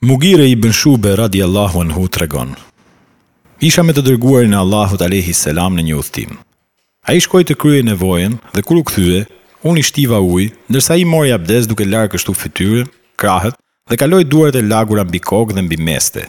Mugire i bënshube radiallahu anhu të regon. Isha me të dërguar në Allahut Alehi Selam në një uthtim. A i shkoj të krye nevojen dhe kur u këthyve, unë i shtiva uj, nërsa i mori abdes duke larkë kështu fytyre, krahët dhe kaloj duart e lagura mbi kokë dhe mbi meste.